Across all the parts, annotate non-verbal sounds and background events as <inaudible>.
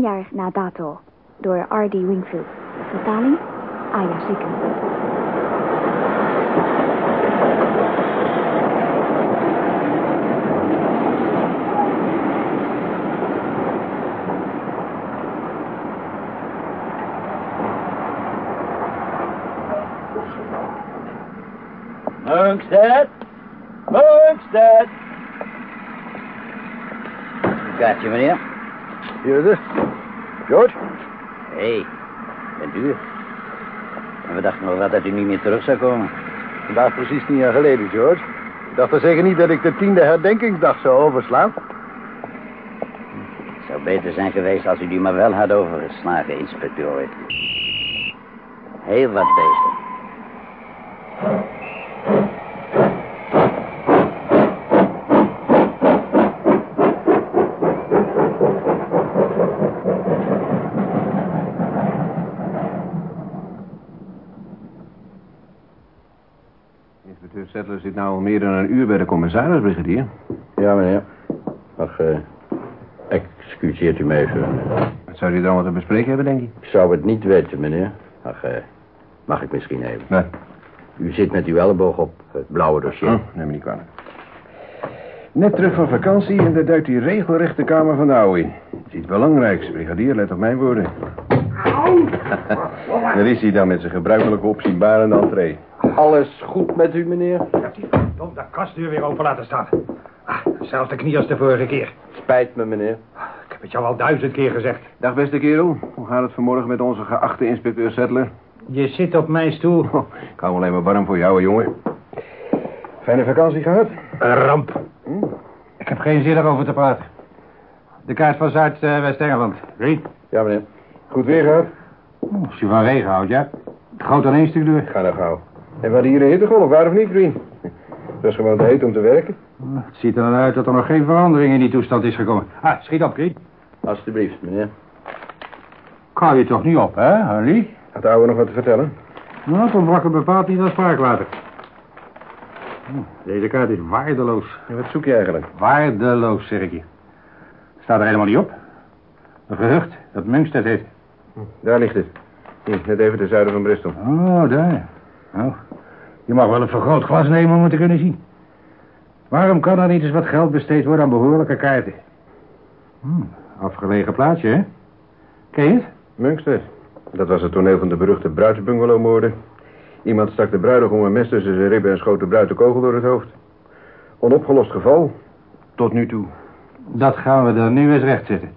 tien jaar na dato door R.D. Wingfield. Vertaling Aya Zieken. Munkstead? Munkstead? Kaartje, meneer. Hier is het. George? Hé, hey, bent u? En we dachten nog wel dat u niet meer terug zou komen. Vandaag precies tien jaar geleden, George. Ik dacht er zeker niet dat ik de tiende herdenkingsdag zou overslaan. Het zou beter zijn geweest als u die maar wel had overgeslagen, inspecteur. Heel wat beter. Inspecteur Settler zit nou al meer dan een uur bij de commissaris, brigadier. Ja, meneer. Ach, eh, excuseert u mij even. Wat zou u dan wat te bespreken hebben, denk ik? Ik zou het niet weten, meneer. Ach, eh, mag ik misschien even? Nee. U zit met uw elleboog op het blauwe dossier. Oh, neem me niet kwalijk. Net terug van vakantie en daar duikt hij regelrecht de kamer van de ouwe in. Het is iets belangrijks, brigadier, let op mijn woorden. <laughs> Daar is hij dan met zijn gebruikelijke opzienbarende entree. Alles goed met u, meneer? Dom, de kastdeur weer open laten staan. Ah, zelfs de knie als de vorige keer. Spijt me, meneer. Ik heb het jou al duizend keer gezegd. Dag, beste kerel. Hoe gaat het vanmorgen met onze geachte inspecteur Settler? Je zit op mijn stoel. Oh, ik hou alleen maar warm voor jou, jongen. Fijne vakantie gehad? Een ramp. Ik heb geen zin erover te praten. De kaart van Zuid-West-Engeland. Green. Ja, meneer. Goed weer gehad? Als je van regen houdt, ja. Het groot aan één stuk door. Ga nou gauw. En we hadden hier een hittegolf, waar of niet, Green? Het was gewoon te heet om te werken. Het ziet er dan uit dat er nog geen verandering in die toestand is gekomen. Ah, schiet op, Green. Alsjeblieft, meneer. Ik hou je toch niet op, hè, Henry? Had de ouwe nog wat te vertellen? Nou, toen brak het bepaald niet als spraakwater. Hm, Deze kaart is waardeloos. En wat zoek je eigenlijk? Waardeloos, zeg ik je. Staat er helemaal niet op. Een gehucht dat Munkstead heeft. Daar ligt het. Hier, net even ten zuiden van Bristol. Oh, daar. Nou, je mag wel een vergrootglas nemen om het te kunnen zien. Waarom kan er niet eens wat geld besteed worden aan behoorlijke kaarten? Hm, afgelegen plaatsje, hè? Ken je het? Dat was het toneel van de beruchte bruidsbungalowmoorden. Iemand stak de bruidegom een mes tussen zijn ribben en schoot de bruid de kogel door het hoofd. Onopgelost geval. Tot nu toe. Dat gaan we er nu eens rechtzetten.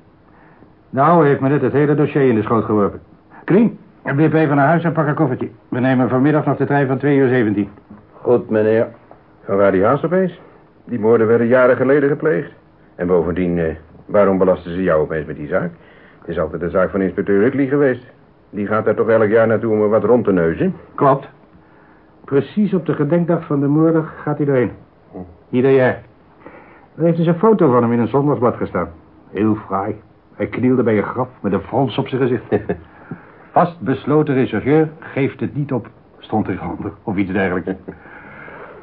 Oude heeft me net het hele dossier in de schoot geworpen. Krien, wip even naar huis en pak een koffertje. We nemen vanmiddag nog de trein van 2 uur 17. Goed, meneer. Van waar die haast opeens? Die moorden werden jaren geleden gepleegd. En bovendien, eh, waarom belasten ze jou opeens met die zaak? Het is altijd de zaak van inspecteur Ridley geweest. Die gaat daar toch elk jaar naartoe om er wat rond te neuzen? Klopt. Precies op de gedenkdag van de moorder gaat hij erheen. Ieder jaar. Er heeft dus een foto van hem in een zondagsblad gestaan. Heel fraai. Hij knielde bij een graf met een frons op zijn gezicht. <laughs> Vast besloten rechercheur geeft het niet op, stond er onder, of iets dergelijks.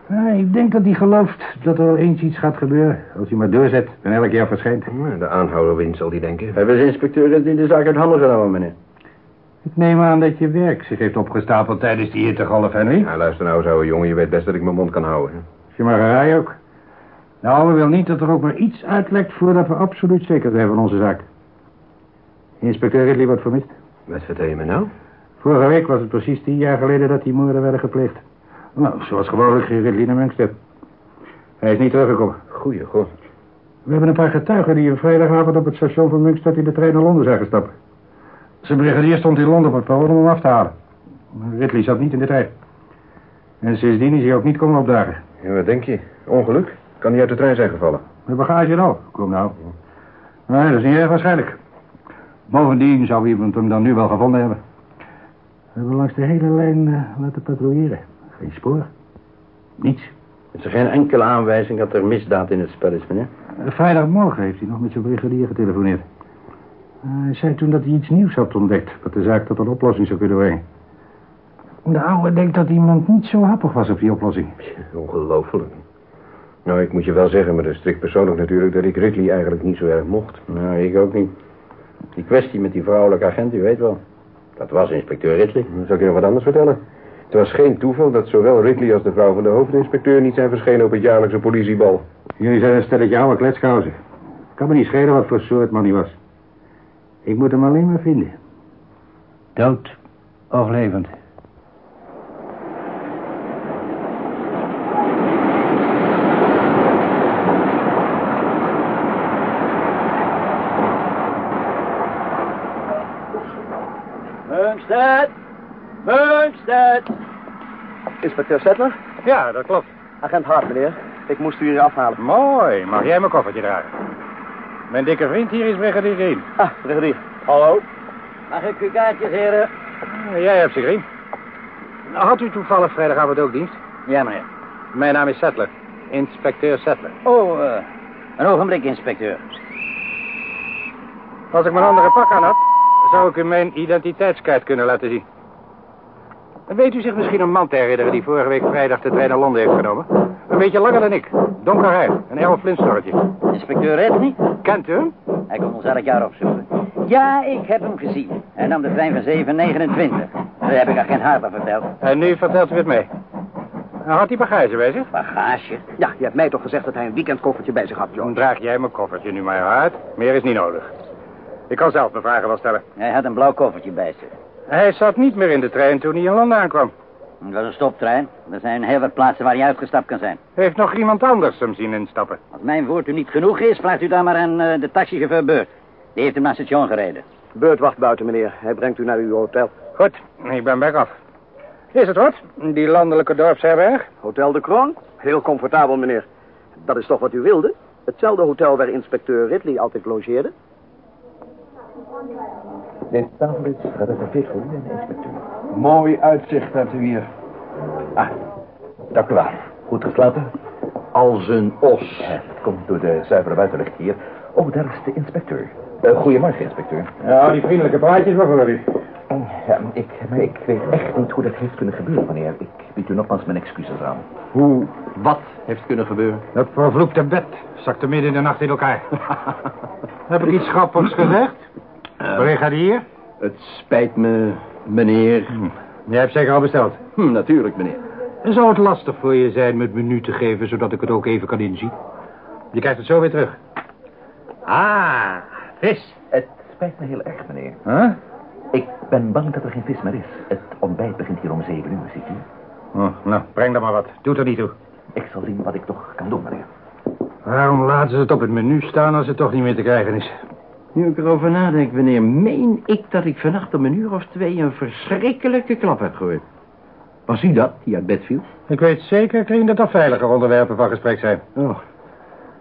Ja, ik denk dat hij gelooft dat er wel eens iets gaat gebeuren. Als hij maar doorzet en elk jaar verschijnt. De aanhouderwind zal die denken. Hebben ze inspecteur Ridley de zaak uit handen genomen, meneer? Ik neem aan dat je werk zich heeft opgestapeld tijdens die hittegolf, Henry. Ja, luister nou, ouwe jongen. Je weet best dat ik mijn mond kan houden. Is je maar rij ook. Nou, we willen niet dat er ook maar iets uitlekt voordat we absoluut zeker zijn van onze zaak. Inspecteur Ridley wordt vermist. Wat vertel je me nou? Vorige week was het precies tien jaar geleden dat die moorden werden gepleegd. Nou, zoals gewoonlijk ging Ridley naar. Hij is niet teruggekomen. Goeie god. We hebben een paar getuigen die een vrijdagavond op het station van Munkstead in de trein naar Londen zijn gestapt. Zijn brigadier stond in Londen op het perron om hem af te halen. Ridley zat niet in de trein. En sindsdien is hij ook niet komen opdagen. En wat denk je? Ongeluk? Kan hij uit de trein zijn gevallen? De bagage nou. Kom nou. Nee, dat is niet erg waarschijnlijk. Bovendien zou iemand hem dan nu wel gevonden hebben. We hebben langs de hele lijn eh, laten patrouilleren. Geen spoor. Niets. Is er geen enkele aanwijzing dat er misdaad in het spel is, meneer? Eh, Vrijdagmorgen heeft hij nog met zijn brigadier getelefoneerd. Eh, hij zei toen dat hij iets nieuws had ontdekt... wat de zaak tot een oplossing zou kunnen brengen. De oude denkt dat iemand niet zo happig was op die oplossing. Ongelooflijk. Nou, ik moet je wel zeggen, maar dat is strikt persoonlijk natuurlijk... dat ik Ridley eigenlijk niet zo erg mocht. Nou, ik ook niet. Die kwestie met die vrouwelijke agent, u weet wel. Dat was inspecteur Ridley. Dan zal ik je nog wat anders vertellen. Het was geen toeval dat zowel Ridley als de vrouw van de hoofdinspecteur niet zijn verschenen op het jaarlijkse politiebal. Jullie zijn een stelletje oude kletskousen. Kan me niet schelen wat voor soort man hij was. Ik moet hem alleen maar vinden. Dood of levend? Bumstead! Inspecteur Settler? Ja, dat klopt. Agent Hart, meneer. Ik moest u hier afhalen. Mooi. Mag jij mijn koffertje dragen? Mijn dikke vriend hier is brigadier Green. Ah, brigadier. Hallo. Mag ik uw kaartjes, heren? Jij hebt ze, Green. Had u toevallig vrijdagavond ook dienst? Ja, meneer. Mijn naam is Settler. Inspecteur Settler. Oh, eh, een ogenblik, inspecteur. Als ik mijn andere pak aan had, zou ik u mijn identiteitskaart kunnen laten zien. Weet u zich misschien een man te herinneren die vorige week vrijdag de trein naar Londen heeft genomen? Een beetje langer dan ik. Donker haar, een Errol Flintstonertje. Inspecteur Ridley? Kent u hem? Hij komt ons elk jaar opzoeken. Ja, ik heb hem gezien. Hij nam de trein van 729. Dat heb ik agent Harper verteld. En nu vertelt u het mij. Nou, had hij bagage bij zich? Bagage? Ja, je hebt mij toch gezegd dat hij een weekendkoffertje bij zich had, Dan draag jij mijn koffertje nu maar uit. Meer is niet nodig. Ik kan zelf mijn vragen wel stellen. Hij had een blauw koffertje bij zich. Hij zat niet meer in de trein toen hij in Londen aankwam. Het was een stoptrein. Er zijn heel wat plaatsen waar hij uitgestapt kan zijn. Heeft nog iemand anders hem zien instappen? Als mijn woord u niet genoeg is, vraagt u dan maar aan eh, de taxichauffeur Beurt. Die heeft hem naar het station gereden. Beurt wacht buiten, meneer. Hij brengt u naar uw hotel. Goed, ik ben back af. Is het wat? Die landelijke dorpsherberg? Hotel de Kroon? Heel comfortabel, meneer. Dat is toch wat u wilde? Hetzelfde hotel waar inspecteur Ridley altijd logeerde? Deze tafel is gereserveerd voor u en de inspecteur. Mooi uitzicht hebt u hier. Ah, dank u wel. Goed geslapen? Als een os. Het komt door de zuivere buitenlucht hier. Oh, daar is de inspecteur. Uh, goedemorgen, inspecteur. Ja, die vriendelijke praatjes maar voor u. Ja, ik, maar ik weet echt niet hoe dat heeft kunnen gebeuren, meneer. Ik bied u nogmaals mijn excuses aan. Hoe? Wat heeft kunnen gebeuren? Dat vervloekte bed zakte midden in de nacht in elkaar. <laughs> Heb ik iets grappigs gezegd? Brigadier? Het spijt me, meneer. Jij hebt zeker al besteld. Hm, natuurlijk, meneer. Zou het lastig voor je zijn me het menu te geven, zodat ik het ook even kan inzien? Je krijgt het zo weer terug. Ah, vis. Het spijt me heel erg, meneer. Huh? Ik ben bang dat er geen vis meer is. Het ontbijt begint hier om zeven uur, ziet u. Oh, nou, breng dan maar wat. Doet er niet toe. Ik zal zien wat ik toch kan doen, meneer. Waarom laten ze het op het menu staan als het toch niet meer te krijgen is? Nu ik erover nadenk, wanneer meen ik dat ik vannacht om een uur of twee een verschrikkelijke klap heb gehoord? Was u dat, die uit bed viel? Ik weet zeker, Krien, dat er veiliger onderwerpen van gesprek zijn. Oh.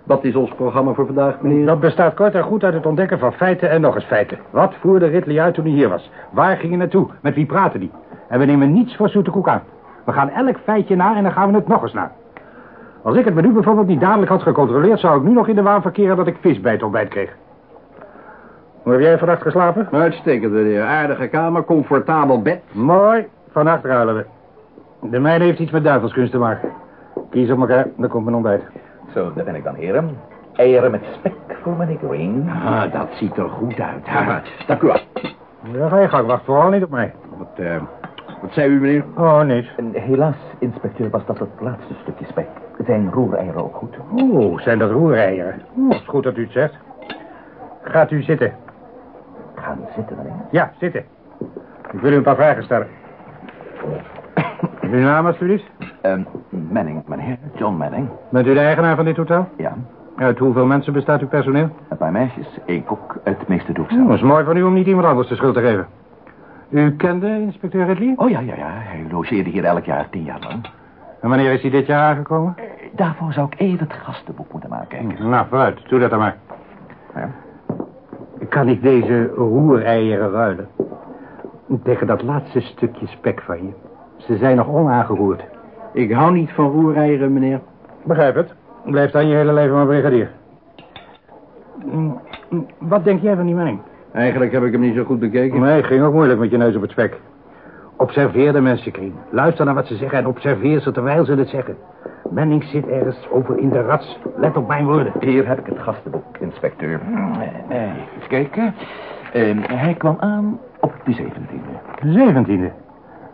Wat is ons programma voor vandaag, meneer? Dat bestaat kort en goed uit het ontdekken van feiten en nog eens feiten. Wat voerde Ridley uit toen hij hier was? Waar ging hij naartoe? Met wie praatte hij? En we nemen niets voor zoete koek aan. We gaan elk feitje na en dan gaan we het nog eens na. Als ik het menu bijvoorbeeld niet dadelijk had gecontroleerd... zou ik nu nog in de waan verkeren dat ik vis bij het ontbijt kreeg. Hoe heb jij vannacht geslapen? Uitstekend, meneer. Aardige kamer, comfortabel bed. Mooi. Vannacht ruilen we. De mijne heeft iets met duivelskunst te maken. Kies op elkaar, dan komt mijn ontbijt. Zo, daar ben ik dan, heren. Eieren met spek voor meneer Green. Ah, dat ziet er goed uit. Ja, dank u wel. Ja, ga je gang. Wacht vooral niet op mij. Wat, eh, wat zei u, meneer? Oh, niets. En helaas, inspecteur, was dat het laatste stukje spek. Zijn roereieren ook goed? Oeh, zijn dat roereieren? Oeh, is goed dat u het zegt. Gaat u zitten. Gaan zitten, meneer. Ja, zitten. Ik wil u een paar vragen stellen. Uw naam, alstublieft? Ehm, Manning, meneer. John Manning. Bent u de eigenaar van dit hotel? Ja. Uit hoeveel mensen bestaat uw personeel? Een paar meisjes, één kok, het meeste doe ik Oh, zelf. dat is mooi van u om niet iemand anders de schuld te geven. U kende inspecteur Ridley? Oh ja, ja, ja. Hij logeerde hier elk jaar tien jaar lang. En wanneer is hij dit jaar aangekomen? Eh, Daarvoor zou ik even het gastenboek moeten nakijken. Nou, vooruit. Doe dat dan maar. Ja. Kan ik deze roereieren ruilen? Tegen dat laatste stukje spek van je. Ze zijn nog onaangeroerd. Ik hou niet van roereieren, meneer. Begrijp het. Blijf dan je hele leven maar brigadier. Mm, mm, Wat denk jij van die mening? Eigenlijk heb ik hem niet zo goed bekeken. Nee, ging ook moeilijk met je neus op het spek. Observeer de mensen, Krien. Luister naar wat ze zeggen en observeer ze terwijl ze het zeggen. Menning zit ergens over in de rats. Let op mijn woorden. Hier heb ik het gastenboek, inspecteur. Eh, even kijken. Ehm, hij kwam aan op de 17e. De zeventiende.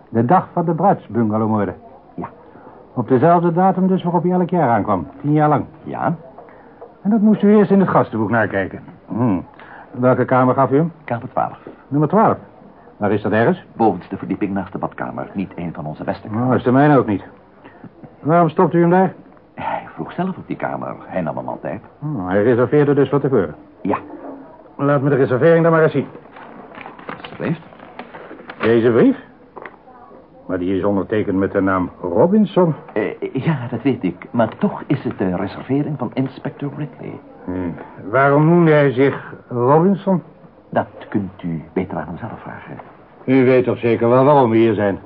De dag van de bruidsbungalowmoorden. Ja. Op dezelfde datum dus waarop hij elk jaar aankwam. Tien jaar lang. Ja, En dat moest u eerst in het gastenboek nakijken. Hm. Welke kamer gaf u hem? kamer 12. Nummer 12. Waar is dat ergens? Bovenste verdieping naast de badkamer. Niet een van onze beste Nou, is de mijne ook niet. Waarom stopt u hem daar? Hij vroeg zelf op die kamer. Hij nam hem altijd. Oh, hij reserveerde dus van tevoren. Ja, Laat me de reservering dan maar eens zien. alsjeblieft. Deze brief? Maar die is ondertekend met de naam Robinson. Eh, ja, dat weet ik. Maar toch is het de reservering van inspector Ridley. Hm. Waarom noemde hij zich Robinson? Dat kunt u beter aan hem zelf vragen. U weet toch zeker wel waarom we hier zijn?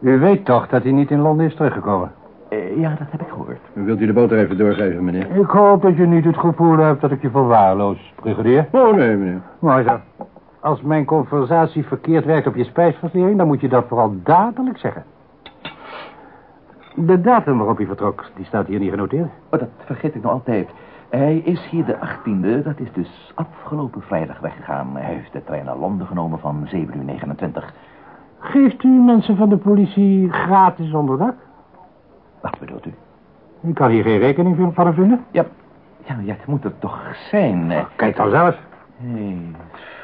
U weet toch dat hij niet in Londen is teruggekomen? Eh, ja, dat heb ik gehoord. Wilt u de boter even doorgeven, meneer? Ik hoop dat je niet het gevoel hebt dat ik je verwaarloos, brigadier. Oh, nee, meneer. Mooi zo. Als mijn conversatie verkeerd werkt op je spijsvertering... dan moet je dat vooral dadelijk zeggen. De datum waarop hij vertrok, die staat hier niet genoteerd. Oh, dat vergeet ik nog altijd. Hij is hier de 18e, dat is dus afgelopen vrijdag weggegaan. Hij heeft de trein naar Londen genomen van 7 uur 29. Geeft u mensen van de politie gratis onderdak? Wat bedoelt u? Ik kan hier geen rekening van hem vinden. Ja, ja, ja het moet er toch zijn. eh. Kijk dan zelf. Hé,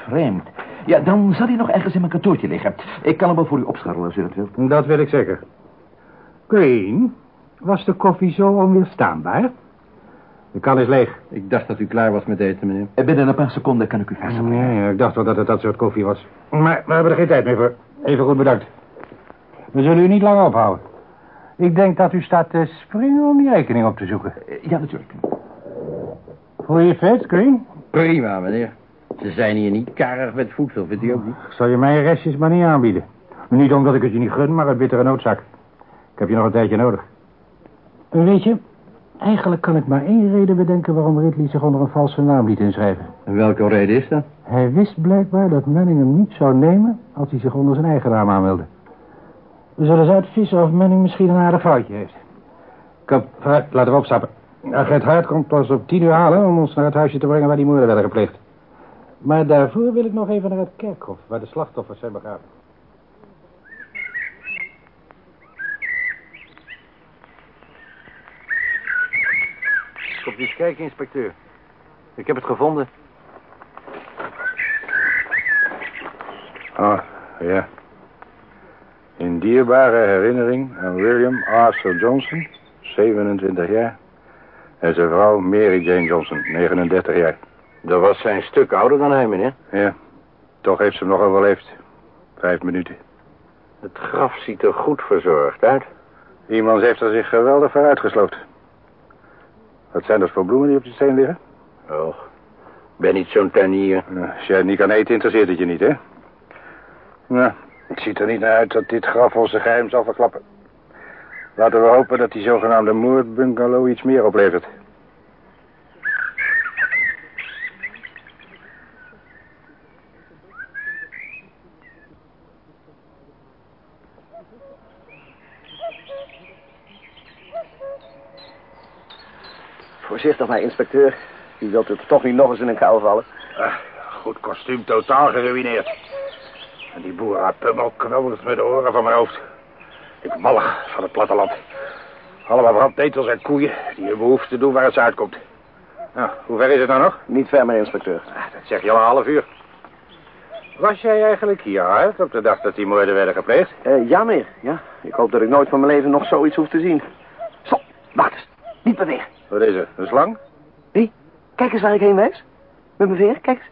vreemd. Ja, dan zal hij nog ergens in mijn kantoortje liggen. Ik kan hem wel voor u opscharrelen als u dat wilt. Dat wil ik zeker. Green, was de koffie zo onweerstaanbaar? De kan is leeg. Ik dacht dat u klaar was met eten, meneer. Eh, Binnen een paar seconden kan ik u versen. Nee, ik dacht wel dat het dat soort koffie was. Maar we hebben er geen tijd meer voor. Even goed bedankt. We zullen u niet lang ophouden. Ik denk dat u staat te springen om die rekening op te zoeken. Eh, Ja, natuurlijk. Voel je je vet, Green? Prima, meneer. Ze zijn hier niet karig met voedsel, vindt u ook niet? Ik zal je mijn restjes maar niet aanbieden. Niet omdat ik het je niet gun, maar uit bittere noodzak. Ik heb je nog een tijdje nodig. Weet je, eigenlijk kan ik maar één reden bedenken... waarom Ridley zich onder een valse naam liet inschrijven. En welke reden is dat? Hij wist blijkbaar dat Manning hem niet zou nemen... als hij zich onder zijn eigen naam aanmeldde. We zullen eens uitvissen of Manning misschien een aardig foutje heeft. Kom, vooruit, laten we opstappen. Agent Hart komt pas op tien uur halen... om ons naar het huisje te brengen waar die moorden werden gepleegd. Maar daarvoor wil ik nog even naar het kerkhof... waar de slachtoffers zijn begraven. Komt u eens kijken, inspecteur. Ik heb het gevonden. Ah, ja. Dierbare herinnering aan William Arthur Johnson, 27 jaar. En zijn vrouw Mary Jane Johnson, 39 jaar. Dat was zijn stuk ouder dan hij, meneer. Ja, toch heeft ze hem nog overleefd. Vijf minuten. Het graf ziet er goed verzorgd uit. Iemand heeft er zich geweldig voor uitgesloten. Wat zijn dat voor bloemen die op de steen liggen? Och, ben niet zo'n tuinier. Nou, als jij het niet kan eten, interesseert het je niet, hè? Nou, het ziet er niet naar uit dat dit graf onze geheim zal verklappen. Laten we hopen dat die zogenaamde moordbungalow iets meer oplevert. Voorzichtig maar, inspecteur. U wilt er toch niet nog eens in een kou vallen. Ah, goed kostuum, totaal geruineerd. En die boerenpummel knobbelt met de oren van mijn hoofd. Ik mallig van het platteland. Allemaal brandnetels en koeien die hun behoefte doen waar het ze uitkomt. Nou, hoe ver is het nou nog? Niet ver, meneer inspecteur. Ah, dat zeg je al een half uur. Was jij eigenlijk hier, Hart, op de dag dat die moorden werden gepleegd? Eh, ja, meneer. Ja. Ik hoop dat ik nooit van mijn leven nog zoiets hoef te zien. Stop, wacht eens. Niet bewegen. Wat is er, een slang? Wie? Kijk eens waar ik heen wijs. Met mijn veer, kijk eens.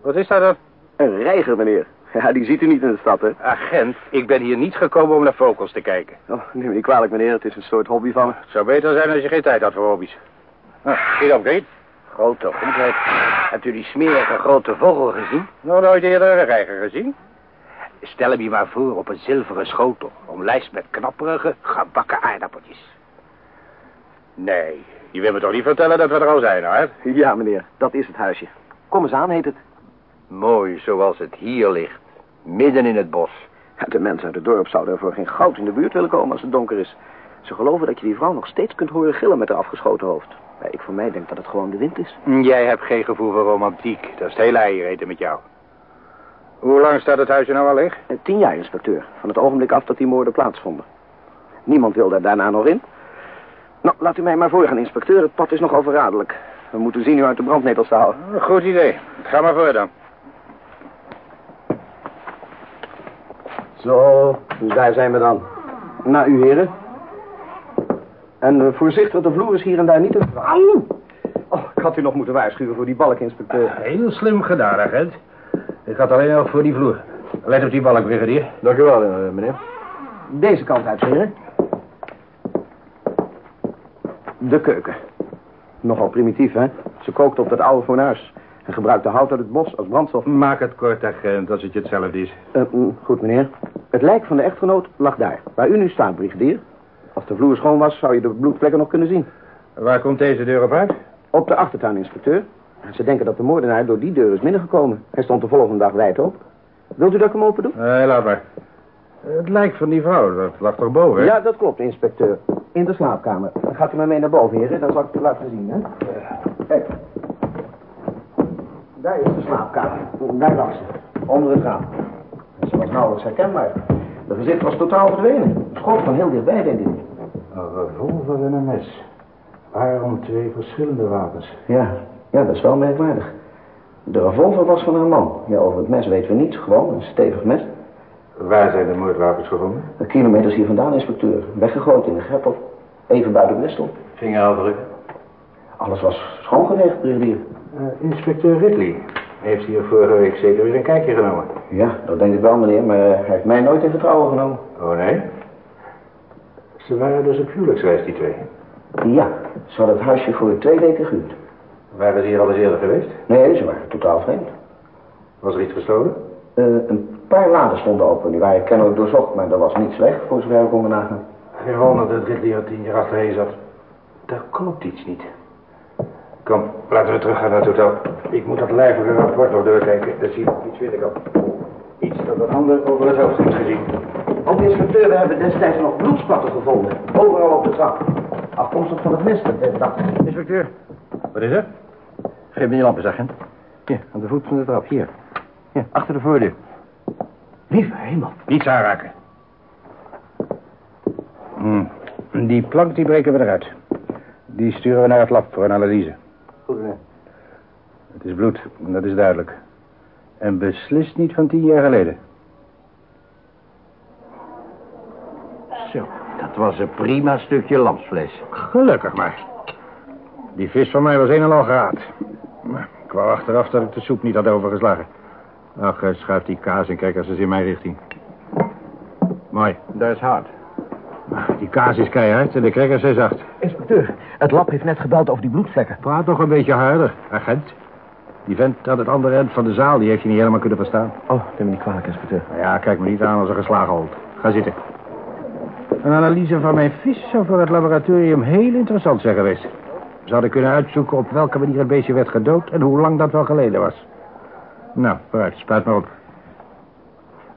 Wat is dat dan? Een reiger, meneer. <laughs> Ja, die ziet u niet in de stad, hè? Agent, ik ben hier niet gekomen om naar vogels te kijken. Oh, neem me niet kwalijk, meneer. Het is een soort hobby van me. Het zou beter zijn als je geen tijd had voor hobby's. Zie dan, Greet. Grote goedheid. Hebt u die smerige grote vogel gezien? Nog nooit eerder een reiger gezien? Stel hem je maar voor op een zilveren schotel. Omlijst met knapperige, gebakken aardappeltjes. Nee, je wil me toch niet vertellen dat we er al zijn, hè? Ja, meneer. Dat is het huisje. Kom eens aan, heet het. Mooi zoals het hier ligt. Midden in het bos. De mensen uit het dorp zouden er voor geen goud in de buurt willen komen als het donker is. Ze geloven dat je die vrouw nog steeds kunt horen gillen met haar afgeschoten hoofd. Ja, ik voor mij denk dat het gewoon de wind is. Jij hebt geen gevoel voor romantiek. Dat is het hele eieren eten met jou. Hoe lang staat het huisje nou al leeg? Eh, Tien jaar, inspecteur. Van het ogenblik af dat die moorden plaatsvonden. Niemand wil daar daarna nog in. Nou, laat u mij maar voorgaan, inspecteur. Het pad is nog overradelijk. We moeten zien u uit de brandnetels te houden. Goed idee. Ga maar voor dan. Zo, dus daar zijn we dan. Na u, heren. En eh, voorzichtig, de vloer is hier en daar niet te... Oh, ik had u nog moeten waarschuwen voor die balk, inspecteur. Heel slim gedaan, agent. Ik had alleen nog voor die vloer. Let op die balk, brigadier. Dank u wel, eh, meneer. Deze kant uit, heren. De keuken. Nogal primitief, hè? Ze kookt op dat oude fornuis. En gebruikt de hout uit het bos als brandstof. Maak het kort, agent, als het je hetzelfde is. Eh, mm, goed, meneer. Het lijk van de echtgenoot lag daar, waar u nu staat, brigadier. Als de vloer schoon was, zou je de bloedvlekken nog kunnen zien. Waar komt deze deur op uit? Op de achtertuin, inspecteur. Ze denken dat de moordenaar door die deur is binnengekomen. Hij stond de volgende dag wijd open. Wilt u dat ik hem open doe? Nee, laat maar. Het lijk van die vrouw, dat lag toch boven, hè? Ja, dat klopt, inspecteur. In de slaapkamer. Dan gaat u maar mee naar boven, heren. Dan zal ik het laten zien, hè? Kijk. Daar is de slaapkamer. Daar lag ze. Onder het raam. Was nauwelijks herkenbaar. De gezicht was totaal verdwenen. Schot van heel dichtbij, denk ik. Een revolver en een mes. Waarom twee verschillende wapens? Ja, ja, dat is wel merkwaardig. De revolver was van haar man. Ja, over het mes weten we niets. Gewoon een stevig mes. Waar zijn de moordwapens gevonden? Een kilometers hier vandaan, inspecteur. Weggegooid in de greppel. Even buiten Bristol. Vingerafdrukken. Alles was schoongeveegd, brigadier. Eh, inspecteur Ridley heeft hier vorige week zeker weer een kijkje genomen. Ja, dat denk ik wel, meneer, maar hij heeft mij nooit in vertrouwen genomen. Oh, nee? Ze waren dus op huwelijksreis, die twee. Ja, ze hadden het huisje voor twee weken gehuurd. Waren ze hier al eens eerder geweest? Nee, ze waren totaal vreemd. Was er iets gestolen? Eh, een paar laden stonden open. Die waren kennelijk doorzocht, maar er was niets weg, voor zover we konden nagaan. Geen wonder dat Ridley er tien jaar achterheen zat. Daar klopt iets niet. Kom, laten we teruggaan naar het hotel. Ik moet dat lijvige rapport nog doorkijken. Dat zie ik iets weet ik al. Iets dat een ander over het hoofd heeft gezien. Ook de inspecteur, we hebben destijds nog bloedspatten gevonden. Overal op de trap. Afkomstig van het mes, dat dacht. Inspecteur, wat is er? Geef me die lampen, agent. Hier, aan de voet van de trap, hier. Ja, achter de voordeur. Lieve hemel. Niets aanraken. Hm. Die plank die breken we eruit. Die sturen we naar het lab voor een analyse. Het is bloed, dat is duidelijk. En beslist niet van tien jaar geleden. Zo, dat was een prima stukje lamsvlees. Gelukkig maar. Die vis van mij was een en al geraad. Maar ik wou achteraf dat ik de soep niet had overgeslagen. Ach, eh, schuif die kaas en kijk eens eens in mijn richting. Mooi. Dat is hard. Die kaas is keihard en de crackers zijn zacht. Inspecteur, het lab heeft net gebeld over die bloedvlekken. Praat toch een beetje harder, agent. Die vent aan het andere eind van de zaal, die heeft je niet helemaal kunnen verstaan. Oh, neem me niet kwalijk, inspecteur. Nou ja, kijk me niet aan als een geslagen hond. Ga zitten. Een analyse van mijn vis zou voor het laboratorium heel interessant zijn geweest. Ze hadden kunnen uitzoeken op welke manier het beestje werd gedood en hoe lang dat wel geleden was. Nou, vooruit, spuit maar op.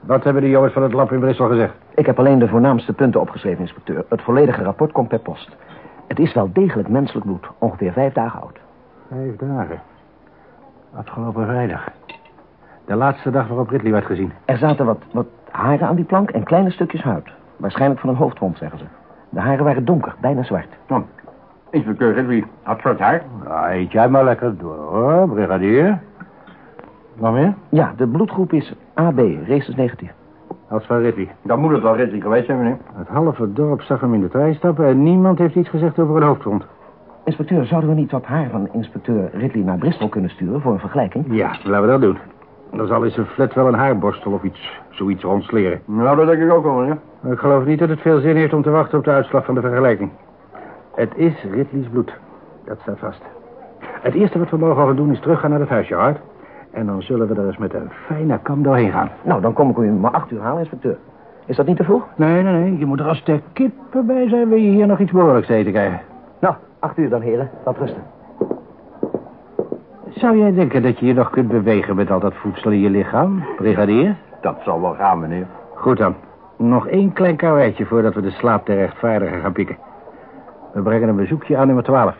Wat hebben de jongens van het lab in Brussel gezegd? Ik heb alleen de voornaamste punten opgeschreven, inspecteur. Het volledige rapport komt per post. Het is wel degelijk menselijk bloed. Ongeveer vijf dagen oud. Vijf dagen. Afgelopen vrijdag. De laatste dag waarop Ridley werd gezien. Er zaten wat, wat haren aan die plank en kleine stukjes huid. Waarschijnlijk van een hoofdwond, zeggen ze. De haren waren donker, bijna zwart. Inspecteur Ridley had zwart haar. Nou, eet jij maar lekker door, hoor, brigadier. Nog meer? Ja, de bloedgroep is AB, races negatief. Als van Ridley. Dan moet het wel Ridley geweest zijn, meneer. Het halve dorp zag hem in de trein stappen en niemand heeft iets gezegd over een hoofdwond. Inspecteur, zouden we niet wat haar van inspecteur Ridley naar Bristol kunnen sturen voor een vergelijking? Ja, laten we dat doen. Dan zal in zijn flat wel een haarborstel of iets, zoiets rondsleren. Nou, dat denk ik ook wel, meneer. Ik geloof niet dat het veel zin heeft om te wachten op de uitslag van de vergelijking. Het is Ridley's bloed. Dat staat vast. Het eerste wat we morgen gaan doen is teruggaan naar het huisje, Hart. En dan zullen we er eens met een fijne kam doorheen gaan. Nou, dan kom ik u maar acht uur halen, inspecteur. Is dat niet te vroeg? Nee, nee, nee. Je moet er als de kippen bij zijn... wil je hier nog iets behoorlijks te eten krijgen. Nou, acht uur dan, heren. Laat rusten. Zou jij denken dat je je nog kunt bewegen met al dat voedsel in je lichaam, brigadier? Dat zal wel gaan, meneer. Goed dan. Nog één klein karweitje voordat we de slaap der rechtvaardigen gaan pikken. We brengen een bezoekje aan nummer 12.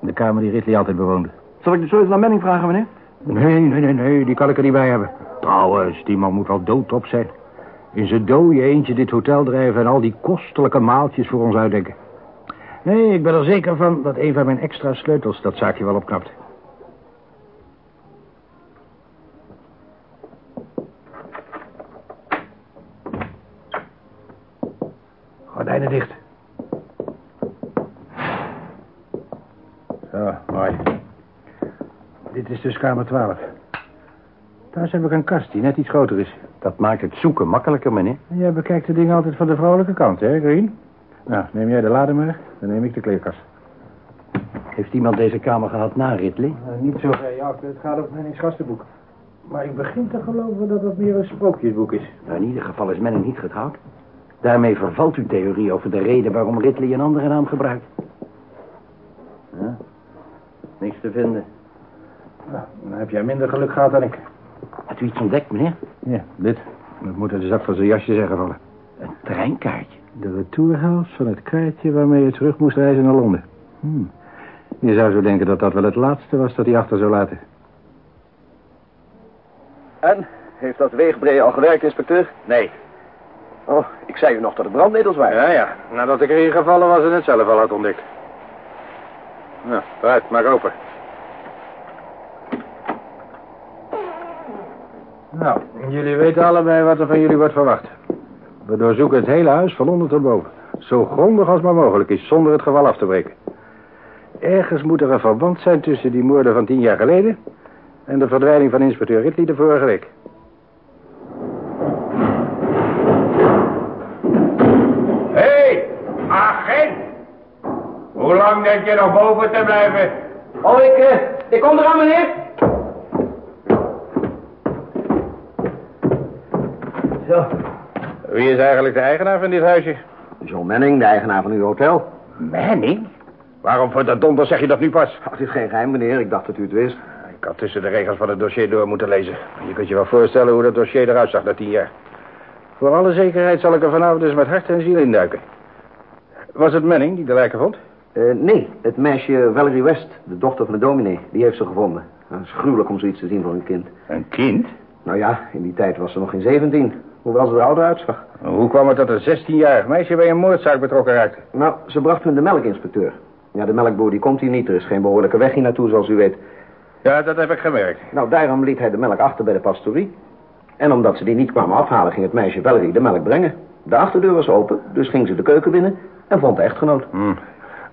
De kamer die Ridley altijd bewoonde. Zal ik de sleutel naar Menning vragen, meneer? Nee, nee, nee, nee. Die kan ik er niet bij hebben. Trouwens, die man moet wel doodop zijn. In zijn dode eentje dit hotel drijven en al die kostelijke maaltjes voor ons uitdenken. Nee, ik ben er zeker van dat een van mijn extra sleutels dat zaakje wel opknapt. Gordijnen dicht. Zo, mooi. Dit is dus kamer 12. Thuis heb ik een kast die net iets groter is. Dat maakt het zoeken makkelijker, meneer. Jij bekijkt de dingen altijd van de vrouwelijke kant, hè, Green? Nou, neem jij de lade maar, dan neem ik de kleerkast. Heeft iemand deze kamer gehad na Ridley? Nou, niet zo ver, ja, het gaat op mijn gastenboek. Maar ik begin te geloven dat het meer een sprookjesboek is. Nou, in ieder geval is Manning niet getrouwd. Daarmee vervalt uw theorie over de reden waarom Ridley een andere naam gebruikt. Ja, niks te vinden. Nou, dan heb jij minder geluk gehad dan ik. Hebt u iets ontdekt, meneer? Ja, dit. Dat moet uit de zak van zijn jasje zijn gevallen. Een treinkaartje. De retourhals van het kaartje waarmee je terug moest reizen naar Londen. Hmm. Je zou zo denken dat dat wel het laatste was dat hij achter zou laten. En? Heeft dat weegbree al gewerkt, inspecteur? Nee. Oh, ik zei u nog dat het brandnetels waren. Ja, ja. Nadat ik erin gevallen was en het zelf al had ontdekt. Nou, vooruit, maak open. Nou, jullie weten allebei wat er van jullie wordt verwacht. We doorzoeken het hele huis van onder tot boven. Zo grondig als maar mogelijk is, zonder het geval af te breken. Ergens moet er een verband zijn tussen die moorden van tien jaar geleden... en de verdwijning van inspecteur Ridley de vorige week. Hé, hey, agent! Hoe lang denk je nog boven te blijven? Oh, ik, eh, ik kom eraan, meneer. Wie is eigenlijk de eigenaar van dit huisje? John Manning, de eigenaar van uw hotel. Manning? Waarom voor dat donder zeg je dat nu pas? Het is geen geheim, meneer. Ik dacht dat u het wist. Ik had tussen de regels van het dossier door moeten lezen. Je kunt je wel voorstellen hoe dat dossier eruit zag na tien jaar. Voor alle zekerheid zal ik er vanavond eens met hart en ziel induiken. Was het Manning die de lijken vond? Eh, nee, het meisje Valerie West, de dochter van de dominee, die heeft ze gevonden. Het is gruwelijk om zoiets te zien voor een kind. Een kind? Nou ja, in die tijd was ze nog geen 17, hoewel ze er ouder uitzag. Hoe kwam het dat een 16-jarig meisje bij een moordzaak betrokken raakte? Nou, ze bracht hun de melkinspecteur. Ja, de melkboer die komt hier niet. Er is geen behoorlijke weg hier naartoe, zoals u weet. Ja, dat heb ik gemerkt. Nou, daarom liet hij de melk achter bij de pastorie. En omdat ze die niet kwamen afhalen, ging het meisje Valerie de melk brengen. De achterdeur was open, dus ging ze de keuken binnen en vond de echtgenoot. Hm.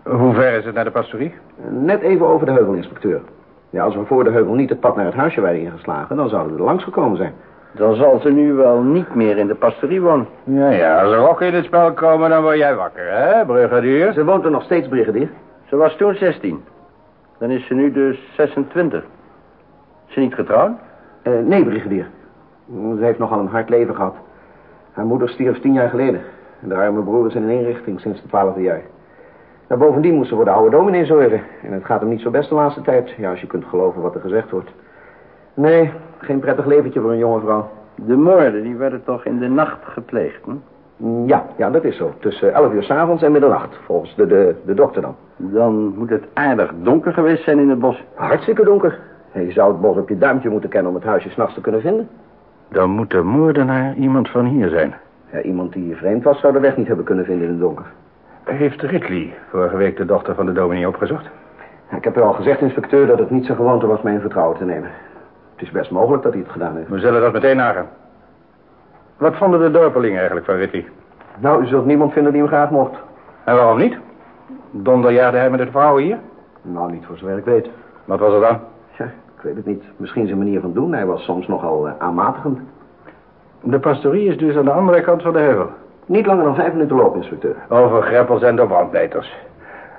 Hoe ver is het naar de pastorie? Net even over de heuvelinspecteur. Ja, als we voor de heuvel niet het pad naar het huisje waren ingeslagen, dan zouden we er langs gekomen zijn. Dan zal ze nu wel niet meer in de pastorie wonen. Ja, ja, als er rokken in het spel komen, dan word jij wakker, hè, brigadier? Ze woont er nog steeds, brigadier. Ze was toen 16. Dan is ze nu dus 26. Is ze niet getrouwd? Eh, nee, brigadier. Ze heeft nogal een hard leven gehad. Haar moeder stierf tien jaar geleden. En de arme broer is in een inrichting sinds de twaalfde jaar. Bovendien moest ze voor de oude dominee zorgen. En het gaat hem niet zo best de laatste tijd. Ja, als je kunt geloven wat er gezegd wordt. Nee, geen prettig leventje voor een jonge vrouw. De moorden, die werden toch in de nacht gepleegd? Mm, Ja, ja, dat is zo. Tussen elf uur s'avonds en middernacht, volgens de, de, de dokter dan. Dan moet het aardig donker geweest zijn in het bos. Hartstikke donker. Je zou het bos op je duimpje moeten kennen om het huisje s'nachts te kunnen vinden. Dan moet de moordenaar iemand van hier zijn. Ja, iemand die vreemd was zou de weg niet hebben kunnen vinden in het donker. Heeft Ridley vorige week de dochter van de dominee opgezocht? Ik heb u al gezegd, inspecteur, dat het niet zijn gewoonte was mij in vertrouwen te nemen. Het is best mogelijk dat hij het gedaan heeft. We zullen dat meteen nagaan. Wat vonden de dorpelingen eigenlijk van Ritty? Nou, u zult niemand vinden die hem graag mocht. En waarom niet? Donderjaarde hij met de vrouwen hier? Nou, niet voor zover ik weet. Wat was het dan? Ja, ik weet het niet. Misschien zijn manier van doen. Hij was soms nogal eh, aanmatigend. De pastorie is dus aan de andere kant van de heuvel. Niet langer dan vijf minuten lopen, inspecteur. Over greppels en door brandnetels.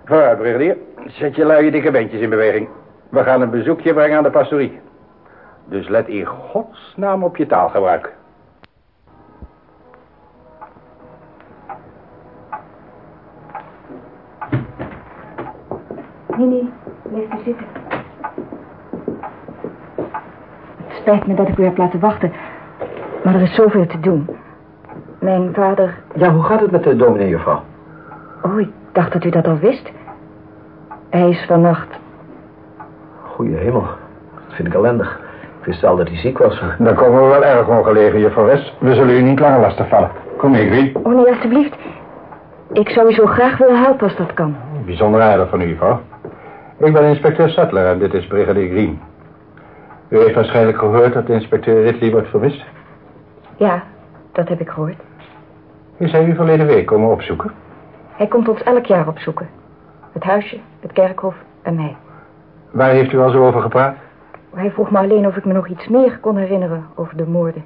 Vooruit, brigadier. Zet je luie dikke beentjes in beweging. We gaan een bezoekje brengen aan de pastorie. Dus let in godsnaam op je taalgebruik. Nee, nee, blijf maar zitten. Het spijt me dat ik u heb laten wachten. Maar er is zoveel te doen. Mijn vader... Ja, hoe gaat het met de dominee, juffrouw? Oh, ik dacht dat u dat al wist. Hij is vannacht... Goeie hemel. Dat vind ik ellendig. Wist al dat hij ziek was. Dan komen we wel erg ongelegen, juffrouw West. We zullen u niet langer lastig vallen. Kom mee, Green. Oh nee, alstublieft. Ik zou u zo graag willen helpen als dat kan. Bijzonder aardig van u, juffrouw. Ik ben inspecteur Sattler en dit is brigadier Green. U heeft waarschijnlijk gehoord dat inspecteur Ridley wordt vermist. Ja, dat heb ik gehoord. Is hij u verleden week komen opzoeken? Hij komt ons elk jaar opzoeken. Het huisje, het kerkhof en mij. Waar heeft u al zo over gepraat? Hij vroeg me alleen of ik me nog iets meer kon herinneren over de moorden.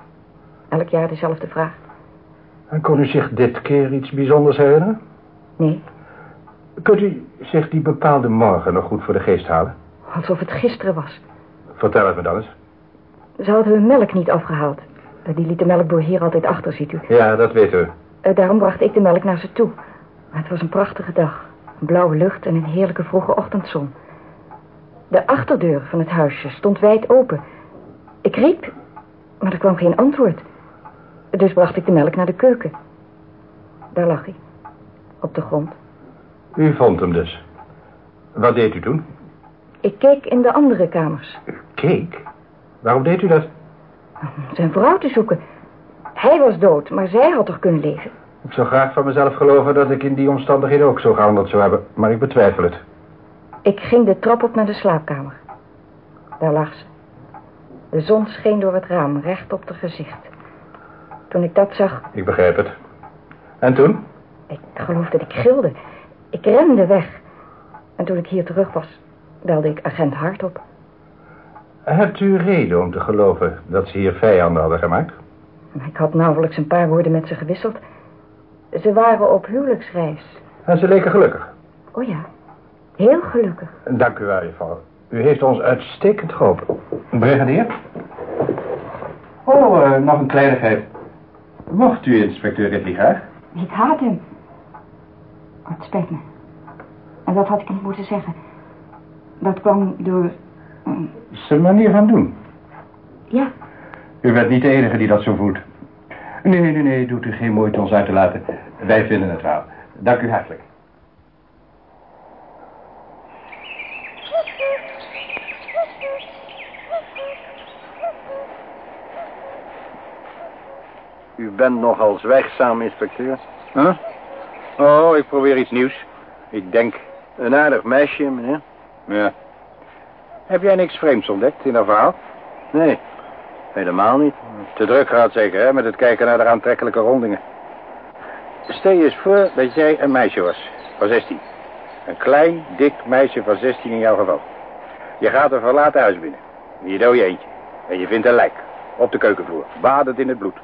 Elk jaar dezelfde vraag. En kon u zich dit keer iets bijzonders herinneren? Nee, Kunt u zich die bepaalde morgen nog goed voor de geest halen? alsof het gisteren was. Vertel het me dan eens. Ze hadden hun melk niet afgehaald. Eh, Die liet de melkboer hier altijd achter, ziet u. Ja, dat weet u. Eh, Daarom bracht ik de melk naar ze toe. Maar het was een prachtige dag. Een blauwe lucht en een heerlijke vroege ochtendzon. De achterdeur van het huisje stond wijd open. Ik riep, maar er kwam geen antwoord. Dus bracht ik de melk naar de keuken. Daar lag hij. Op de grond. U vond hem dus. Wat deed u toen? Ik keek in de andere kamers. Keek. Waarom deed u dat? Om zijn vrouw te zoeken. Hij was dood, maar zij had toch kunnen leven. Ik zou graag van mezelf geloven dat ik in die omstandigheden ook zo gehandeld zou hebben. Maar ik betwijfel het. Ik ging de trap op naar de slaapkamer. Daar lag ze. De zon scheen door het raam recht op haar gezicht. Toen ik dat zag, Ik begrijp het. En toen? ik geloof dat ik gilde. Ik rende weg. En toen ik hier terug was, belde ik agent Hart op. Hebt u reden om te geloven dat ze hier vijanden hadden gemaakt? Ik had nauwelijks een paar woorden met ze gewisseld. Ze waren op huwelijksreis. En ze leken gelukkig. Oh ja, heel gelukkig. Dank u wel, juffrouw. U heeft ons uitstekend geholpen. Brigadier? Oh, eh, nog een kleinigheid. Mocht u inspecteur Ridley graag? Ik haat hem. Het spijt me. En dat had ik niet moeten zeggen. Dat kwam door... Zijn manier van doen. Ja, U bent niet de enige die dat zo voelt. Nee, nee, nee, doet u geen moeite ons uit te laten. Wij vinden het wel. Dank u hartelijk. U bent nogal zwijgzaam, inspecteur. Huh? Oh, ik probeer iets nieuws. Ik denk... Een aardig meisje, meneer. Ja. Heb jij niks vreemds ontdekt in haar verhaal? Nee, helemaal niet. Te druk gehad zeker, hè, met het kijken naar de aantrekkelijke rondingen. Stel je eens voor dat jij een meisje was, van 16. Een klein, dik meisje van 16 in jouw geval. Je gaat een verlaten huis binnen. Je dood je eentje. En je vindt een lijk. Op de keukenvloer. Badend in het bloed.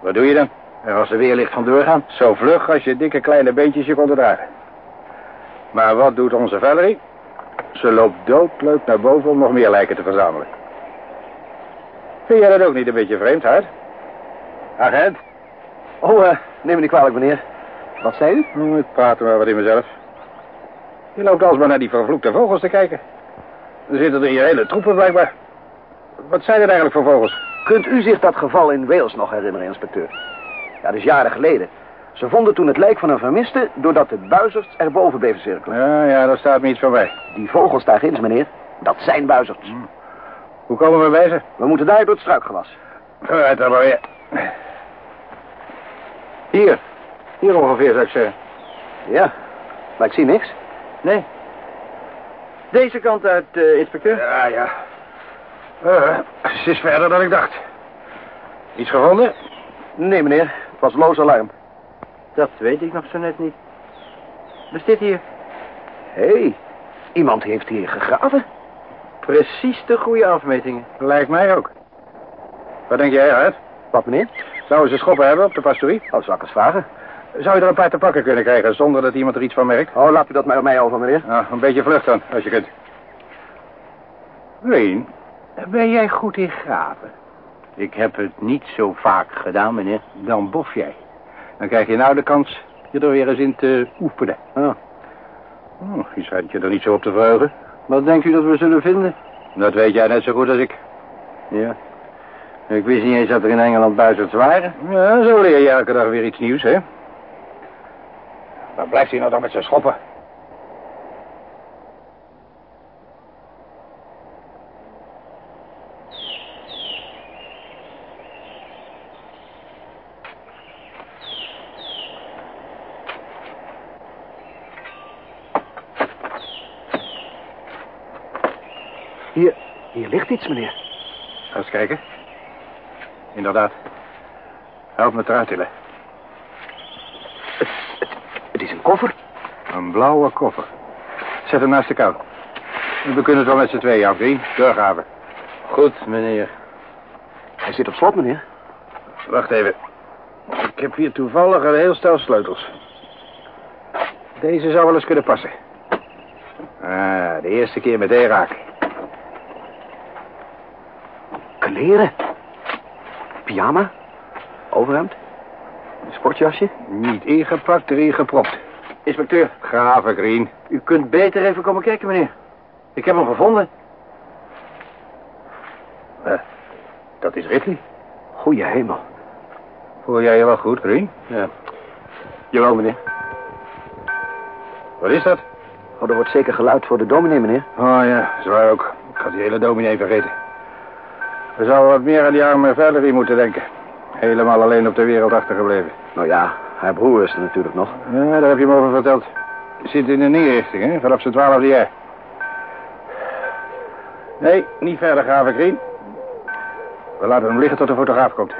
Wat doe je dan? Er was er weer licht van doorgaan. Zo vlug als je dikke kleine beentjes je kon dragen. Maar wat doet onze Valerie? Ze loopt doodleuk naar boven om nog meer lijken te verzamelen. Vind jij dat ook niet een beetje vreemd, Hart? Agent? Oh, eh, neem me niet kwalijk, meneer. Wat zei u? Oh, ik praat maar wat in mezelf. Je loopt alsmaar naar die vervloekte vogels te kijken. Er zitten er hier hele troepen blijkbaar. Wat zijn er eigenlijk voor vogels? Kunt u zich dat geval in Wales nog herinneren, inspecteur? Ja, dat is jaren geleden. Ze vonden toen het lijk van een vermiste... doordat de buizerds erboven bleven cirkelen. Ja, ja, daar staat me iets van bij. Die vogels daar ginds, meneer, dat zijn buizerds. Hoe komen we bij ze? We moeten daar door het struikgewas. Vooruit dan maar weer. Hier. Hier ongeveer, zou ik zeggen. Ja, maar ik zie niks. Nee. Deze kant uit, eh, inspecteur. Ja, ja. Uh, ze is verder dan ik dacht. Iets gevonden? Nee, meneer, het was loos alarm. Dat weet ik nog zo net niet. Er zit hier Hé, hey, iemand heeft hier gegraven. precies de goede afmetingen. Lijkt mij ook. Wat denk jij, Hart? Wat, meneer? Zouden ze schoppen hebben op de pastorie? Oh, zal ik eens vragen? Zou je er een paar te pakken kunnen krijgen zonder dat iemand er iets van merkt? Oh, laat u dat maar op mij over, meneer. Nou, een beetje vlug dan, als je kunt. Ween, ben jij goed in graven? Ik heb het niet zo vaak gedaan, meneer. Dan bof jij. Dan krijg je nou de kans je er weer eens in te oefenen. Oh. Oh, je schijnt je er niet zo op te verheugen. Wat denkt u dat we zullen vinden? Dat weet jij net zo goed als ik. Ja. Ik wist niet eens dat er in Engeland buizerds waren. Ja, zo leer je elke dag weer iets nieuws, hè? Dan blijft hij nou dan met zijn schoppen. Meneer. Ga eens kijken. Inderdaad. Help me eruit tillen. Het is een koffer. Een blauwe koffer. Zet hem naast de koude. We kunnen het wel met z'n tweeën afzien. Doorgaven. Goed, meneer. Hij zit op slot, meneer. Wacht even. Ik heb hier toevallig een heel stel sleutels. Deze zou wel eens kunnen passen. Ah, de eerste keer met raak. Kleren. Pyjama. Overhemd. Sportjasje. Niet ingepakt, erin gepropt. Inspecteur, Graven, Green. u kunt beter even komen kijken, meneer. Ik heb hem gevonden. Eh, dat is Ridley. Goeie hemel. Voel jij je wel goed, Green? Ja. Jawel, meneer. Wat is dat? Oh, er wordt zeker geluid voor de dominee, meneer. Oh ja, zwaar ook. Ik had die hele dominee vergeten. We zouden wat meer aan die arme Valerie moeten denken. Helemaal alleen op de wereld achtergebleven. Nou ja, haar broer is er natuurlijk nog. Ja, daar heb je me over verteld. Zit in een inrichting, hè? Vanaf zijn twaalfde jaar. Nee, niet verder graven, Green. We laten hem liggen tot de fotograaf komt.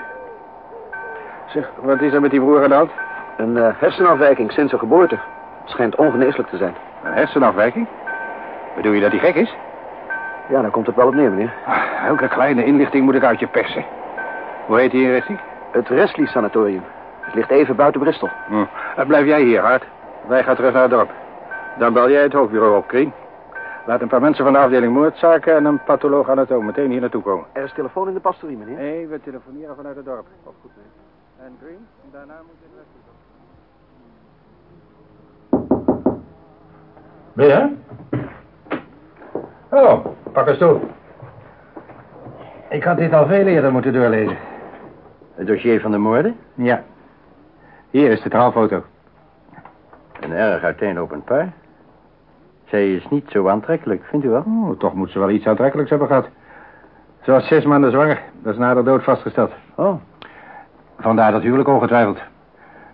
Zeg, wat is er met die broer aan de hand? Een eh, hersenafwijking sinds zijn geboorte. Schijnt ongeneeslijk te zijn. Een hersenafwijking? Bedoel je dat hij gek is? Ja, daar komt het wel op neer, meneer. Ah, elke kleine inlichting moet ik uit je persen. Hoe heet die inrichting? Het Restley Sanatorium. Het ligt even buiten Bristol. Hm. En blijf jij hier, Hart. Wij gaan terug naar het dorp. Dan bel jij het hoofdbureau op, Krien. Laat een paar mensen van de afdeling moordzaken en een patholoog anatoom meteen hier naartoe komen. Er is telefoon in de pastorie, meneer. Nee, we telefoneren vanuit het dorp. Of goed, En Green, daarna moet je het rest doen. Ben je? Oh, pak eens toe. Ik had dit al veel eerder moeten doorlezen. Het dossier van de moorden? Ja. Hier is de trouwfoto. Een erg uiteenlopend paar. Zij is niet zo aantrekkelijk, vindt u wel? Oh, toch moet ze wel iets aantrekkelijks hebben gehad. Ze was zes maanden zwanger. Dat is na haar dood vastgesteld. Oh, Vandaar dat huwelijk ongetwijfeld.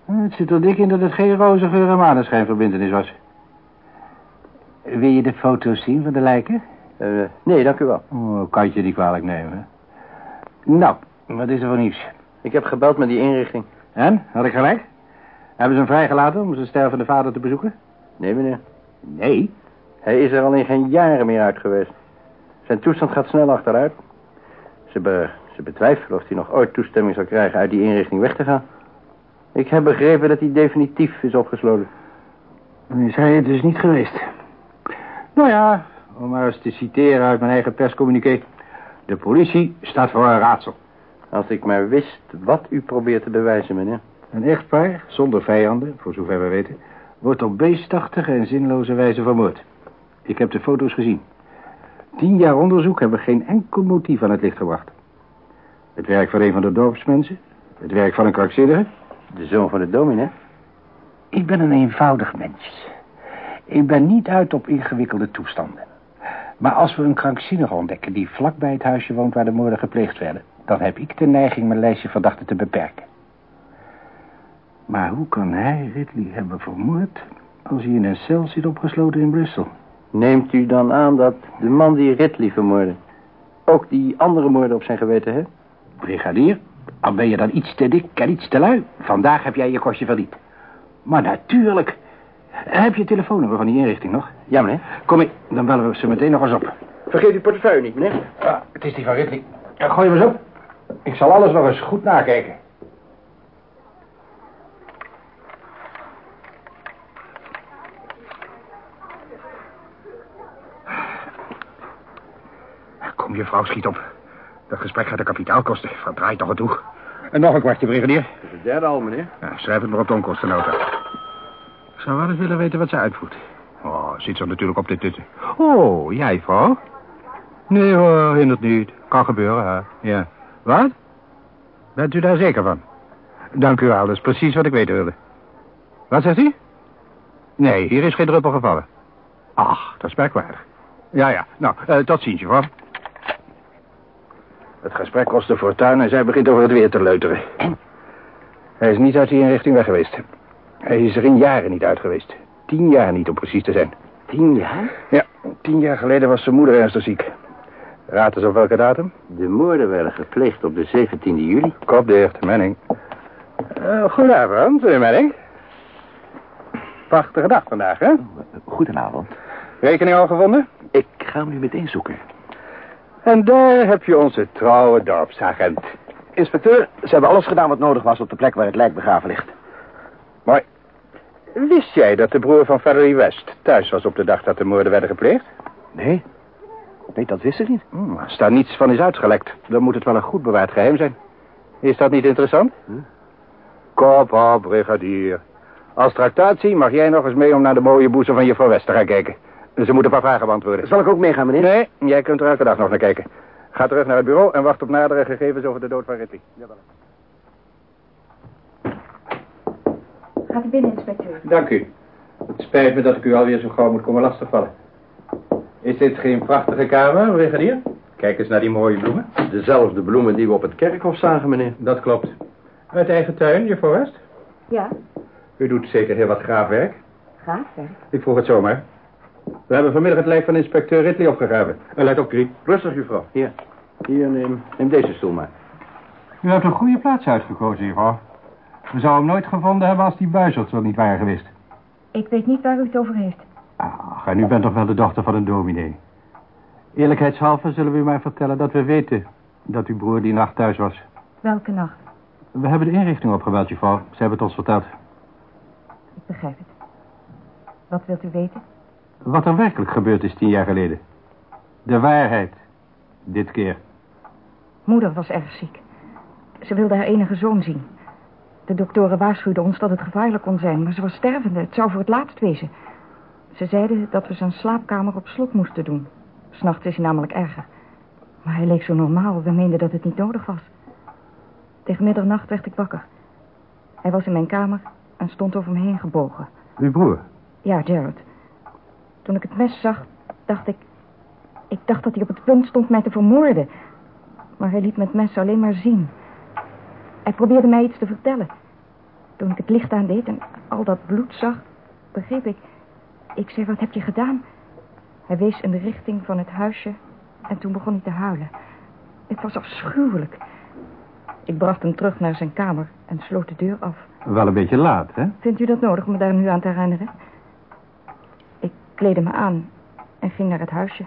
Eh, Het zit er dik in dat het geen roze geur en maneschijnverbintenis was. Wil je de foto's zien van de lijken? Eh, nee, dank u wel. Oh, kan je die kwalijk nemen. hè? Nou, wat is er voor nieuws? Ik heb gebeld met die inrichting. En, had ik gelijk? Hebben ze hem vrijgelaten om zijn stervende vader te bezoeken? Nee, meneer. Nee. Hij is er al in geen jaren meer uit geweest. Zijn toestand gaat snel achteruit. Ze, be, ze betwijfelen of hij nog ooit toestemming zal krijgen uit die inrichting weg te gaan. Ik heb begrepen dat hij definitief is opgesloten. Is hij het dus niet geweest. Nou ja, om maar eens te citeren uit mijn eigen perscommuniqué. De politie staat voor een raadsel. Als ik maar wist wat u probeert te bewijzen, meneer. Een echtpaar, zonder vijanden, voor zover we weten... wordt op beestachtige en zinloze wijze vermoord. Ik heb de foto's gezien. Tien jaar onderzoek hebben geen enkel motief aan het licht gebracht. Het werk van een van de dorpsmensen. Het werk van een krankzinnige. De zoon van de dominee? Ik ben een eenvoudig mens. Ik ben niet uit op ingewikkelde toestanden. Maar als we een krankzinnige ontdekken die vlak bij het huisje woont waar de moorden gepleegd werden... dan heb ik de neiging mijn lijstje verdachten te beperken. Maar hoe kan hij Ridley hebben vermoord als hij in een cel zit opgesloten in Bristol? Neemt u dan aan dat de man die Ridley vermoordde... ook die andere moorden op zijn geweten heeft? Brigadier, al ben je dan iets te dik en iets te lui. Vandaag heb jij je kostje verdiend. Maar natuurlijk. Heb je het telefoonnummer van die inrichting nog? Ja, meneer. Kom ik, dan bellen we ze meteen nog eens op. Vergeet uw portefeuille niet, meneer. Ah, het is die van Ridley. Gooi hem eens op. Ik zal alles nog eens goed nakijken. Kom, je vrouw, schiet op. Dat gesprek gaat de kapitaal kosten. Verdraai toch het toe. En nog een kwartje, brigadier. Dat is de derde al, meneer. Ja, schrijf het maar op de onkostennota. Ik zou wel eens willen weten wat ze uitvoert. Oh, zit ze natuurlijk op de tutten. Oh, jij, vrouw? Nee hoor, hindert niet. Kan gebeuren, hè. Ja. Wat? Bent u daar zeker van? Dank u wel, dat is precies wat ik weten wilde. Wat zegt u? Nee, hier is geen druppel gevallen. Ach, dat is merkwaardig. Ja, ja. Nou, eh, tot ziens, vrouw. Het gesprek kost een fortuin en zij begint over het weer te leuteren. Hij is niet uit die inrichting weg geweest. Hij is er in jaren niet uit geweest. Tien jaar niet, om precies te zijn. Tien jaar? Ja, tien jaar geleden was zijn moeder ernstig ziek. Raad eens op welke datum? De moorden werden gepleegd op de 17e juli. Kop dicht, Manning. Uh, goedenavond, Manning. Prachtige dag vandaag, hè? Goedenavond. Rekening al gevonden? Ik ga hem nu meteen zoeken. En daar heb je onze trouwe dorpsagent. Inspecteur, ze hebben alles gedaan wat nodig was op de plek waar het lijk begraven ligt. Maar wist jij dat de broer van Valerie West thuis was op de dag dat de moorden werden gepleegd? Nee. Nee, dat wist ik niet. Hmm, als daar niets van is uitgelekt, dan moet het wel een goed bewaard geheim zijn. Is dat niet interessant? Hm? Kop op, brigadier. Als tractatie mag jij nog eens mee om naar de mooie boezem van juffrouw West te gaan kijken. Ze moet een paar vragen beantwoorden. Zal ik ook meegaan, meneer? Nee, jij kunt er elke dag nog naar kijken. Ga terug naar het bureau en wacht op nadere gegevens over de dood van Ridley. Gaat u binnen, inspecteur. Dank u. Het spijt me dat ik u alweer zo gauw moet komen lastigvallen. Is dit geen prachtige kamer, brigadier? Kijk eens naar die mooie bloemen. Dezelfde bloemen die we op het kerkhof zagen, meneer. Dat klopt. Uit eigen tuin, juffrouw West? Ja, U doet zeker heel wat graafwerk. graafwerk. Ik vroeg het zomaar. We hebben vanmiddag het lijk van inspecteur Ridley opgegraven. En let op, Grie. Rustig, juffrouw. Hier, hier neem, neem deze stoel maar. U hebt een goede plaats uitgekozen, juffrouw. We zouden hem nooit gevonden hebben als die buizels er niet waren geweest. Ik weet niet waar u het over heeft. Ach, en u bent toch wel de dochter van een dominee. Eerlijkheidshalve zullen we u maar vertellen dat we weten dat uw broer die nacht thuis was. Welke nacht? We hebben de inrichting opgebeld, juffrouw. Ze hebben het ons verteld. Ik begrijp het. Wat wilt u weten? Wat er werkelijk gebeurd is tien jaar geleden. De waarheid. Dit keer. Moeder was erg ziek. Ze wilde haar enige zoon zien. De doktoren waarschuwden ons dat het gevaarlijk kon zijn, maar ze was stervende. Het zou voor het laatst wezen. Ze zeiden dat we zijn slaapkamer op slot moesten doen. S'nachts is hij namelijk erger. Maar hij leek zo normaal, we meenden dat het niet nodig was. Tegen middernacht werd ik wakker. Hij was in mijn kamer en stond over me heen gebogen. Uw broer? Ja, Jared. Toen ik het mes zag, dacht ik... Ik dacht dat hij op het punt stond mij te vermoorden. Maar hij liet me het mes alleen maar zien. Hij probeerde mij iets te vertellen. Toen ik het licht aandeed en al dat bloed zag, begreep ik... Ik zei, wat heb je gedaan? Hij wees in de richting van het huisje en toen begon hij te huilen. Het was afschuwelijk. Ik bracht hem terug naar zijn kamer en sloot de deur af. Wel een beetje laat, hè? Vindt u dat nodig om me daar nu aan te herinneren? Ik kleedde me aan en ging naar het huisje.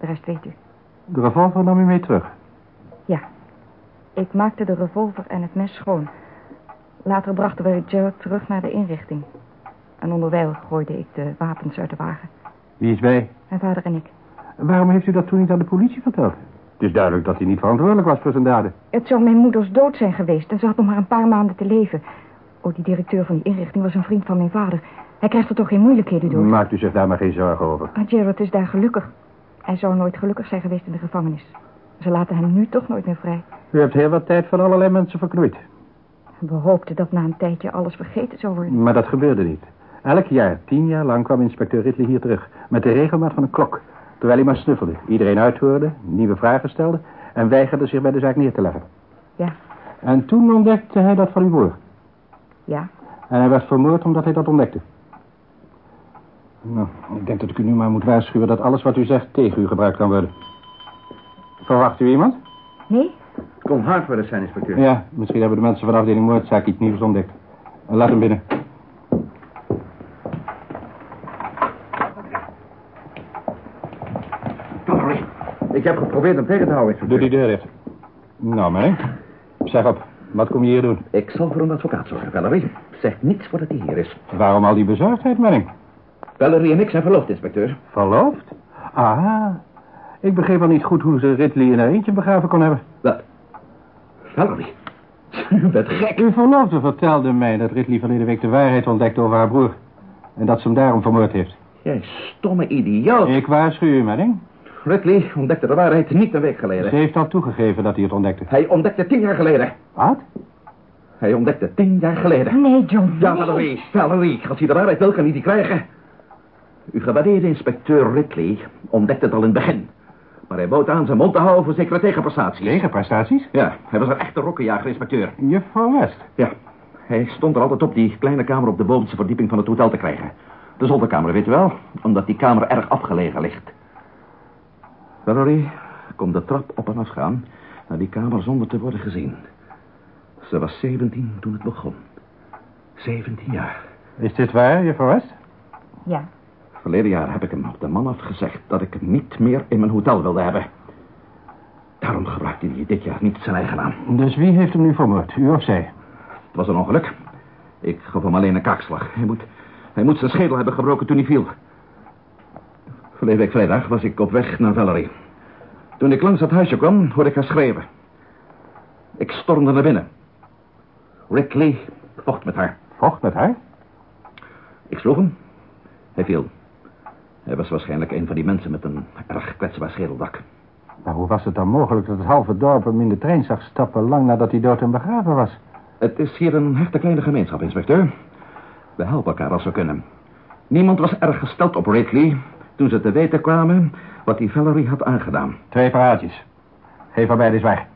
De rest weet u. De revolver nam u mee terug. Ja. Ik maakte de revolver en het mes schoon. Later brachten we Jared terug naar de inrichting. En onderwijl gooide ik de wapens uit de wagen. Wie is bij? Mijn vader en ik. Waarom heeft u dat toen niet aan de politie verteld? Het is duidelijk dat hij niet verantwoordelijk was voor zijn daden. Het zou mijn moeders dood zijn geweest en ze had nog maar een paar maanden te leven. Oh, die directeur van die inrichting was een vriend van mijn vader. Hij krijgt er toch geen moeilijkheden door. Maakt u zich daar maar geen zorgen over. Maar Jared is daar gelukkig. Hij zou nooit gelukkig zijn geweest in de gevangenis. Ze laten hem nu toch nooit meer vrij. U hebt heel wat tijd van allerlei mensen verknoeid. We hoopten dat na een tijdje alles vergeten zou worden. Maar dat gebeurde niet. Elk jaar, tien jaar lang, kwam inspecteur Ridley hier terug. Met de regelmaat van een klok. Terwijl hij maar snuffelde. Iedereen uithoorde, nieuwe vragen stelde... en weigerde zich bij de zaak neer te leggen. Ja, En toen ontdekte hij dat van uw broer. ja. En hij werd vermoord omdat hij dat ontdekte. Nou, ik denk dat ik u nu maar moet waarschuwen... dat alles wat u zegt tegen u gebruikt kan worden. Verwacht u iemand? Nee? Kon Hartwell zijn, inspecteur. Ja, misschien hebben de mensen van de afdeling moordzaak iets nieuws ontdekt. Laat hem binnen. Valerie, ik heb geprobeerd hem tegen te houden, Doe inspecteur. die deur dicht. Nou, Manning. Zeg op, wat kom je hier doen? Ik zal voor een advocaat zorgen, Valerie. Zeg niets voordat hij hier is. Waarom al die bezorgdheid, Manning? Valerie en ik zijn verloofd, inspecteur. Verloofd? Ah, ik begreep al niet goed hoe ze Ridley in haar eentje begraven kon hebben. Wat? Valerie, <laughs> u bent gek. Uw verloofde vertelde mij dat Ridley verleden week de waarheid ontdekte over haar broer. En dat ze hem daarom vermoord heeft. Jij stomme idioot. Ik waarschuw u, Manning. Ridley ontdekte de waarheid niet een week geleden. Ze heeft al toegegeven dat hij het ontdekte. Hij ontdekte tien jaar geleden. Wat? Hij ontdekte tien jaar geleden. Nee, John. Ja. Valerie, Valerie, als hij de waarheid wil, kan hij die krijgen. Uw gewaardeerde inspecteur Ridley ontdekte het al in het begin. Maar hij bood aan zijn mond te houden voor zekere tegenprestaties. Tegenprestaties? Ja, hij was een echte rokkenjager, inspecteur. Juffrouw West. Ja, hij stond er altijd op die kleine kamer op de bovenste verdieping van het hotel te krijgen. De zolderkamer, weet u wel, omdat die kamer erg afgelegen ligt. Valerie kon de trap op en af gaan naar die kamer zonder te worden gezien. Ze was 17 toen het begon. 17 jaar. Is dit waar, juffrouw West? Ja. Verleden jaar heb ik hem op de man afgezegd dat ik hem niet meer in mijn hotel wilde hebben. Daarom gebruikte hij dit jaar niet zijn eigen naam. Dus wie heeft hem nu vermoord, u of zij? Het was een ongeluk. Ik gaf hem alleen een kaakslag. Hij moet, hij moet zijn schedel hebben gebroken toen hij viel. Verleden week vrijdag was ik op weg naar Valerie. Toen ik langs het huisje kwam, hoorde ik haar schreeuwen. Ik stormde naar binnen. Rick Lee vocht met haar. Vocht met haar? Ik sloeg hem. Hij viel. Hij was waarschijnlijk een van die mensen met een erg kwetsbaar schedeldak. Maar hoe was het dan mogelijk dat het halve dorp hem in de trein zag stappen... lang nadat hij dood en begraven was? Het is hier een hechte kleine gemeenschap, inspecteur. We helpen elkaar als we kunnen. Niemand was erg gesteld op Rick Lee... toen ze te weten kwamen wat die Valerie had aangedaan. Twee praatjes. Geef er beide zwaar.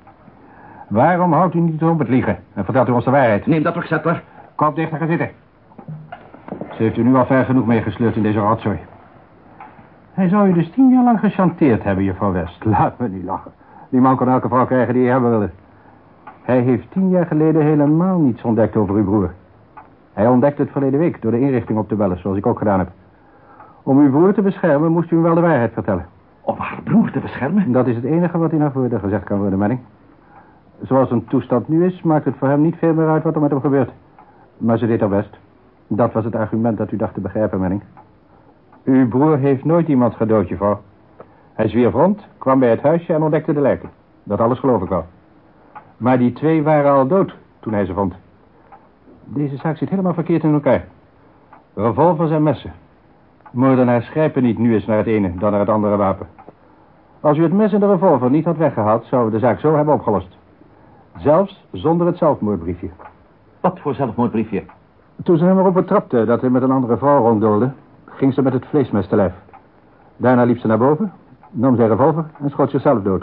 Waarom houdt u niet op het liegen? En vertelt u ons de waarheid. Neem dat terug, Zettler. Kom dichter gaan zitten. Ze heeft u nu al ver genoeg meegesleurd in deze rotzooi. Hij zou u dus tien jaar lang gechanteerd hebben, juffrouw West. <laughs> Laat me niet lachen. Die man kon elke vrouw krijgen die hij hebben wilde. Hij heeft tien jaar geleden helemaal niets ontdekt over uw broer. Hij ontdekte het verleden week door de inrichting op te bellen, zoals ik ook gedaan heb. Om uw broer te beschermen moest u hem wel de waarheid vertellen. Om haar broer te beschermen? Dat is het enige wat in naar voren gezegd kan worden, Manning. Zoals een toestand nu is, maakt het voor hem niet veel meer uit wat er met hem gebeurt. Maar ze deed haar best. Dat was het argument dat u dacht te begrijpen, Manning. Uw broer heeft nooit iemand gedood, juffrouw. Hij zwierf rond, kwam bij het huisje en ontdekte de lijken. Dat alles geloof ik wel. Maar die twee waren al dood toen hij ze vond. Deze zaak zit helemaal verkeerd in elkaar. Revolvers en messen. Moordenaars grijpen niet nu eens naar het ene dan naar het andere wapen. Als u het mes en de revolver niet had weggehaald, zouden we de zaak zo hebben opgelost. Zelfs zonder het zelfmoordbriefje. Wat voor zelfmoordbriefje? Toen ze hem erop betrapte dat hij met een andere vrouw ronddoolde, ging ze met het vleesmes te lijf. Daarna liep ze naar boven, nam zijn revolver en schoot zichzelf dood.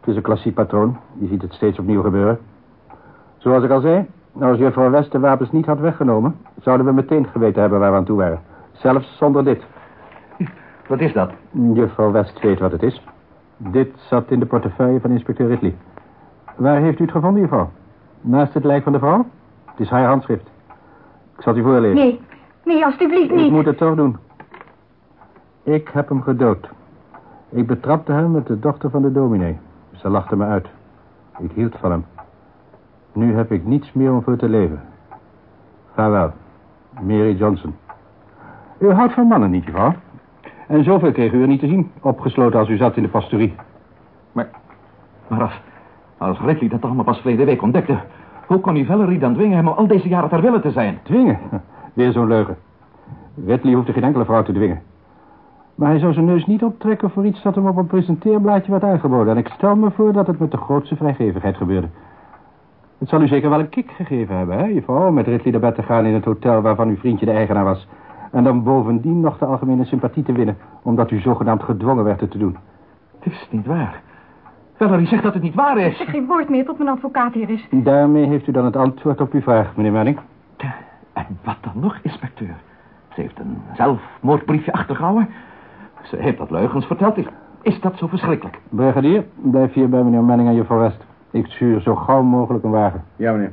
Het is een klassiek patroon, je ziet het steeds opnieuw gebeuren. Zoals ik al zei, als juffrouw West de wapens niet had weggenomen, zouden we meteen geweten hebben waar we aan toe waren. Zelfs zonder dit. Wat is dat? Juffrouw West weet wat het is. Dit zat in de portefeuille van inspecteur Ridley. Waar heeft u het gevonden, juffrouw? Naast het lijk van de vrouw? Het is haar handschrift. Ik zal het u voorlezen. Nee, nee, alstublieft Ik niet. moet het toch doen. Ik heb hem gedood. Ik betrapte hem met de dochter van de dominee. Ze lachte me uit. Ik hield van hem. Nu heb ik niets meer om voor te leven. Vaarwel, Mary Johnson. U houdt van mannen niet, juffrouw? En zoveel kreeg u er niet te zien, opgesloten als u zat in de pastorie. Maar als, als Ridley dat allemaal pas verleden week ontdekte... hoe kon die Valerie dan dwingen hem al deze jaren ter wille te zijn? Dwingen? Weer zo'n leugen. Ridley hoefde geen enkele vrouw te dwingen. Maar hij zou zijn neus niet optrekken voor iets dat hem op een presenteerblaadje werd aangeboden. En ik stel me voor dat het met de grootste vrijgevigheid gebeurde. Het zal u zeker wel een kick gegeven hebben, hè, juffrouw, om met Ridley naar bed te gaan in het hotel waarvan uw vriendje de eigenaar was. En dan bovendien nog de algemene sympathie te winnen, omdat u zogenaamd gedwongen werd het te doen. Het is niet waar. Valerie zegt dat het niet waar Ik is. zeg geen woord meer tot mijn advocaat hier is. Daarmee heeft u dan het antwoord op uw vraag, meneer Manning. En wat dan nog, inspecteur? Ze heeft een zelfmoordbriefje achtergehouden. Ze heeft dat leugens verteld. Is, is dat zo verschrikkelijk? Brigadier, blijf hier bij meneer Manning en juffrouw West. Ik stuur zo gauw mogelijk een wagen. Ja, meneer.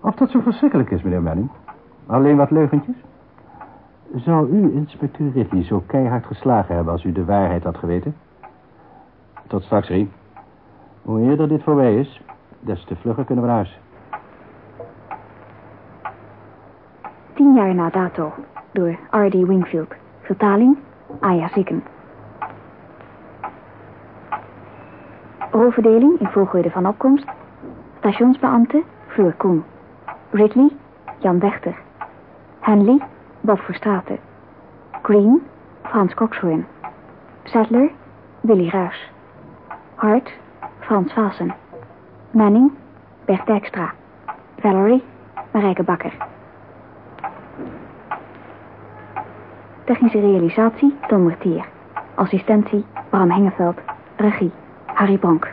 Of dat zo verschrikkelijk is, meneer Manning. Alleen wat leugentjes? Zou u inspecteur Ridley zo keihard geslagen hebben als u de waarheid had geweten? Tot straks, Rien. Hoe eerder dit voorbij is, des te vlugger kunnen we naar huis. Tien jaar na dato. Door R.D. Wingfield. Vertaling Aya Sikken. Rolverdeling in volgorde van opkomst. Stationsbeambte Fleur Koen. Ridley Jan Wechter. Henley Bob Verstraeten. Green Frans Coxhoorn. Sadler Willy Ruys. Hart Frans Vaassen. Manning Bert Dijkstra. Valerie Marijke Bakker. Technische realisatie Tom Mertier. Assistentie Bram Hengeveld. Regie Harry Bronk.